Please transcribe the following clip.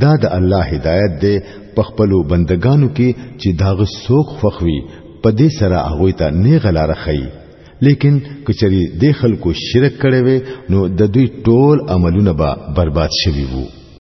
دا د الله هدایت دی په خپلو بندگانو کې چې داغه سوخ فخوي په دې سره هغه ته نه غلا رخی لیکن کچری د خلکو شرک کړي وي نو د دوی ټول عملونه به برباد شوي وو